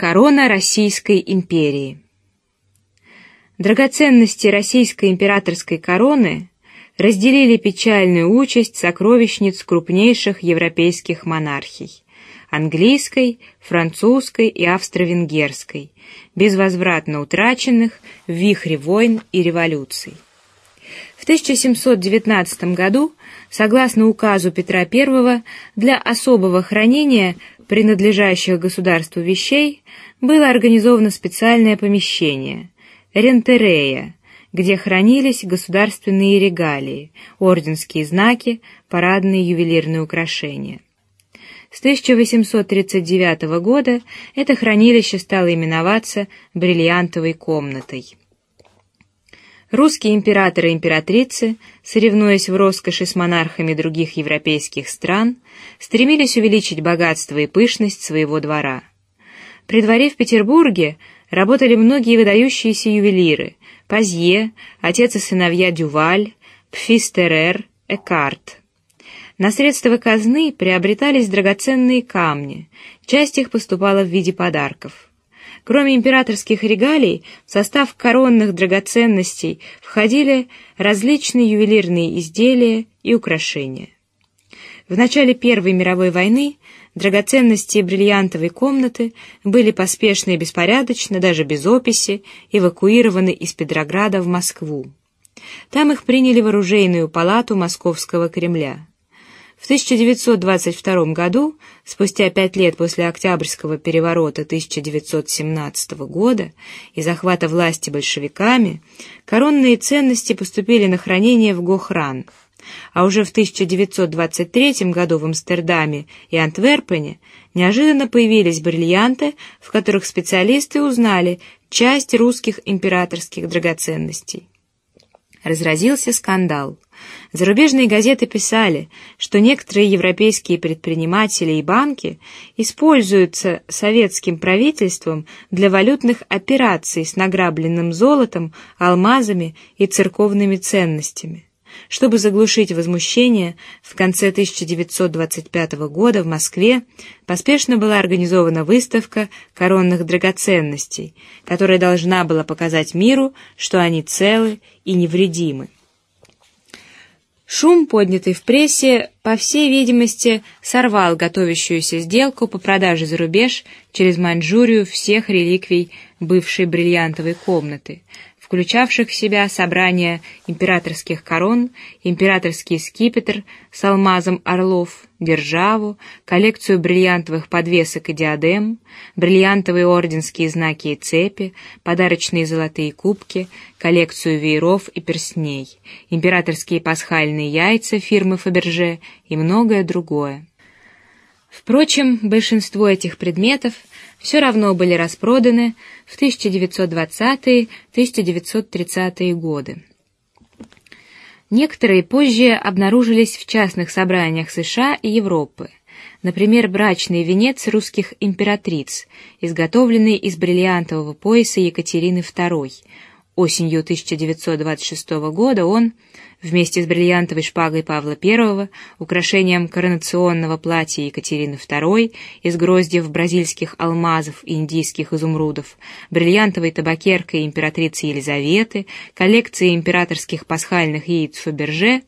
Корона Российской империи. Драгоценности российской императорской короны разделили печальную участь сокровищниц крупнейших европейских монархий — английской, французской и австро-венгерской, безвозвратно утраченных в вихре войн и революций. В 1719 году, согласно указу Петра I, для особого хранения принадлежащих государству вещей было организовано специальное помещение — рентерея, где хранились государственные регалии, орденские знаки, парадные ювелирные украшения. С 1839 года это хранилище стало именоваться бриллиантовой комнатой. Русские императоры и императрицы, соревнуясь в роскоши с монархами других европейских стран, стремились увеличить богатство и пышность своего двора. При дворе в Петербурге работали многие выдающиеся ювелиры: Пазье, отец и сыновья Дюваль, Пфистерер, Экарт. На средства казны приобретались драгоценные камни, часть их поступала в виде подарков. Кроме императорских регалий, в состав коронных драгоценностей входили различные ювелирные изделия и украшения. В начале Первой мировой войны драгоценности бриллиантовой комнаты были поспешно и беспорядочно, даже без описи, эвакуированы из Петрограда в Москву. Там их приняли в оружейную палату Московского Кремля. В 1922 году, спустя пять лет после Октябрьского переворота 1917 года и захвата власти большевиками, коронные ценности поступили на хранение в Гохран, а уже в 1923 году в Амстердаме и Антверпене неожиданно появились бриллианты, в которых специалисты узнали часть русских императорских драгоценностей. Разразился скандал. Зарубежные газеты писали, что некоторые европейские предприниматели и банки используются советским правительством для валютных операций с награбленным золотом, алмазами и церковными ценностями. Чтобы заглушить возмущение, в конце 1925 года в Москве поспешно была организована выставка коронных драгоценностей, которая должна была показать миру, что они целы и невредимы. Шум, поднятый в прессе, по всей видимости, сорвал готовящуюся сделку по продаже за рубеж через Маньчжурию всех реликвий бывшей бриллиантовой комнаты, включавших в себя собрание императорских корон, императорский скипетр с алмазом орлов, державу, коллекцию бриллиантовых подвесок и диадем, бриллиантовые орденские знаки и цепи, подарочные золотые кубки, коллекцию вееров и перстней, императорские пасхальные яйца фирмы Фаберже и многое другое. Впрочем, большинство этих предметов все равно были распроданы в 1920-1930-е годы. Некоторые позже обнаружились в частных собраниях США и Европы. Например, брачный венец русских императриц, изготовленный из бриллиантового пояса Екатерины II. Осенью 1926 года он вместе с бриллиантовой шпагой Павла I, украшением коронационного платья Екатерины II из гроздьев бразильских алмазов и индийских изумрудов, бриллиантовой табакеркой императрицы Елизаветы, коллекцией императорских пасхальных яиц Фаберже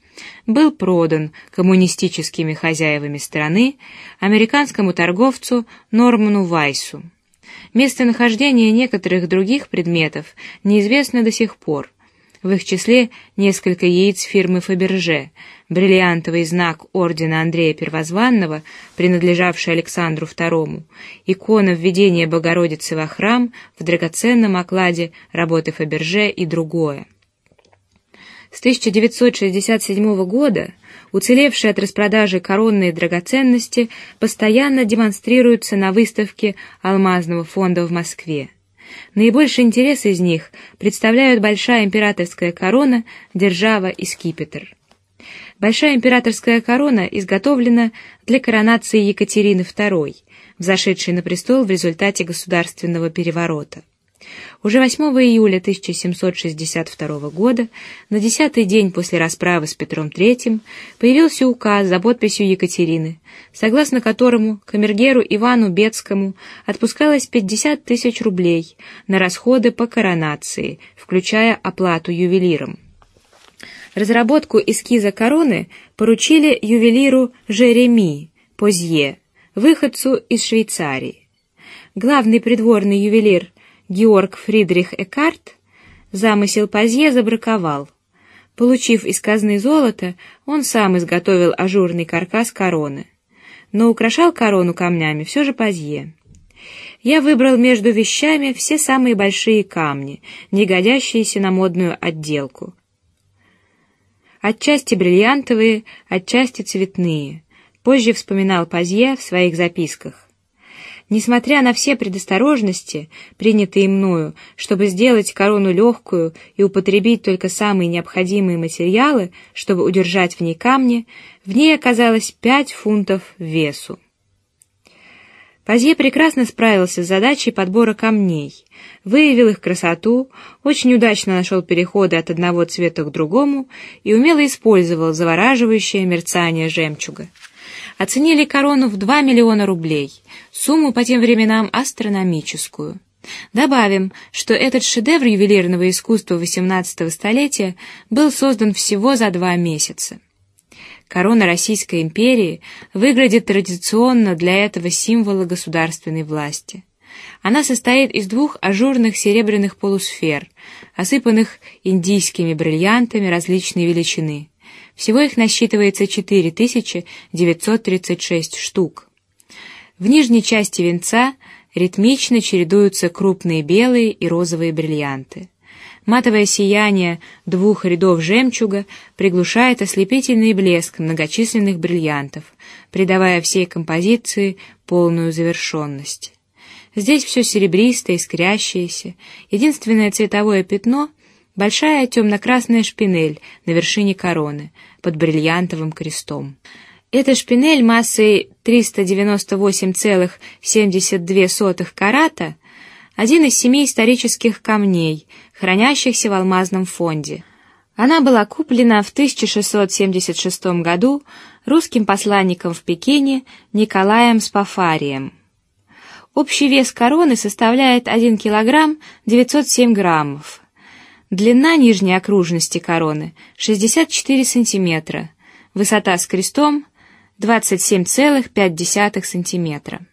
был продан коммунистическими хозяевами страны американскому торговцу Норману Вайсу. Местонахождение некоторых других предметов неизвестно до сих пор. В их числе несколько яиц фирмы Фаберже, бриллиантовый знак ордена Андрея Первозванного, принадлежавший Александру II, икона введения Богородицы во храм в драгоценном окладе работы Фаберже и другое. С 1967 года уцелевшие от распродажи коронные драгоценности постоянно демонстрируются на выставке алмазного фонда в Москве. Наибольший интерес из них представляют большая императорская корона, держава и скипетр. Большая императорская корона изготовлена для коронации Екатерины II, взошедшей на престол в результате государственного переворота. Уже 8 июля 1762 года, на десятый день после расправы с Петром III, появился указ за подписью Екатерины, согласно которому камергеру Ивану Бецкому отпускалось 50 тысяч рублей на расходы по коронации, включая оплату ювелирам. Разработку эскиза короны поручили ювелиру Жереми Позье, выходцу из Швейцарии. Главный придворный ювелир Георг Фридрих Экарт замысел Позье забраковал. Получив из казны золото, он сам изготовил ажурный каркас короны, но украшал корону камнями все же Позье. Я выбрал между вещами все самые большие камни, не годящиеся на модную отделку, отчасти бриллиантовые, отчасти цветные. Позже вспоминал Пазье в своих записках. Несмотря на все предосторожности, принятые мною, чтобы сделать корону легкую и употребить только самые необходимые материалы, чтобы удержать в ней камни, в ней оказалось пять фунтов весу. Пазье прекрасно справился с задачей подбора камней, выявил их красоту, очень удачно нашел переходы от одного цвета к другому и умело использовал завораживающее мерцание жемчуга. Оценили корону в 2 миллиона рублей, сумму по тем временам астрономическую. Добавим, что этот шедевр ювелирного искусства XVIII столетия был создан всего за два месяца. Корона Российской империи выглядит традиционно для этого символа государственной власти. Она состоит из двух ажурных серебряных полусфер, осыпанных индийскими бриллиантами различной величины. Всего их насчитывается 4936 штук. В нижней части венца ритмично чередуются крупные белые и розовые бриллианты. Матовое сияние двух рядов жемчуга приглушает ослепительный блеск многочисленных бриллиантов, придавая всей композиции полную завершенность. Здесь все серебристое, искрящееся. Единственное цветовое пятно — большая темно-красная шпинель на вершине короны под бриллиантовым крестом. Эта шпинель массой 398,72 карата — один из семи исторических камней — хранящихся в алмазном фонде. Она была куплена в 1676 году русским посланником в Пекине Николаем Спафарием. Общий вес короны составляет 1 килограмм 907 граммов. Длина нижней окружности короны 64 сантиметра, высота с крестом 27,5 сантиметра.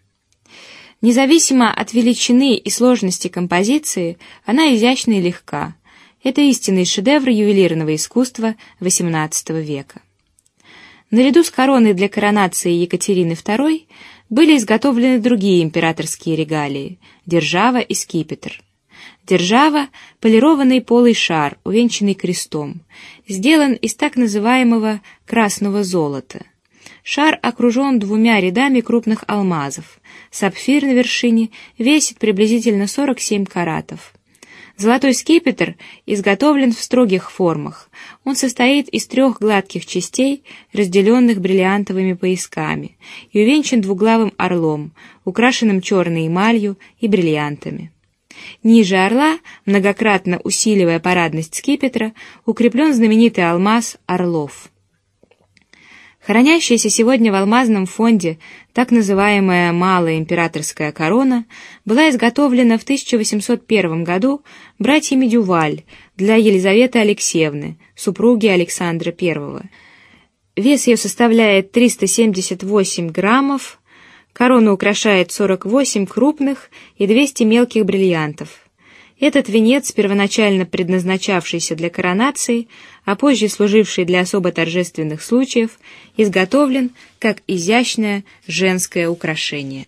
Независимо от величины и сложности композиции, она изящна и легка. Это истинный шедевр ювелирного искусства XVIII века. Наряду с короной для коронации Екатерины II были изготовлены другие императорские регалии: держава и скипетр. Держава — полированный полый шар, увенчанный крестом, сделан из так называемого красного золота. Шар окружен двумя рядами крупных алмазов. Сапфир на вершине весит приблизительно 47 каратов. Золотой скипетр изготовлен в строгих формах. Он состоит из трех гладких частей, разделенных бриллиантовыми поясками, и увенчан двуглавым орлом, украшенным черной эмалью и бриллиантами. Ниже орла, многократно усиливая парадность скипетра, укреплен знаменитый алмаз Орлов. Хранящаяся сегодня в алмазном фонде так называемая малая императорская корона была изготовлена в 1801 году братьями Дюваль для Елизаветы Алексеевны, супруги Александра I. Вес ее составляет 378 граммов. Корону украшает 48 крупных и 200 мелких бриллиантов. Этот венец, первоначально предназначавшийся для коронации, а позже служивший для особо торжественных случаев, изготовлен как изящное женское украшение.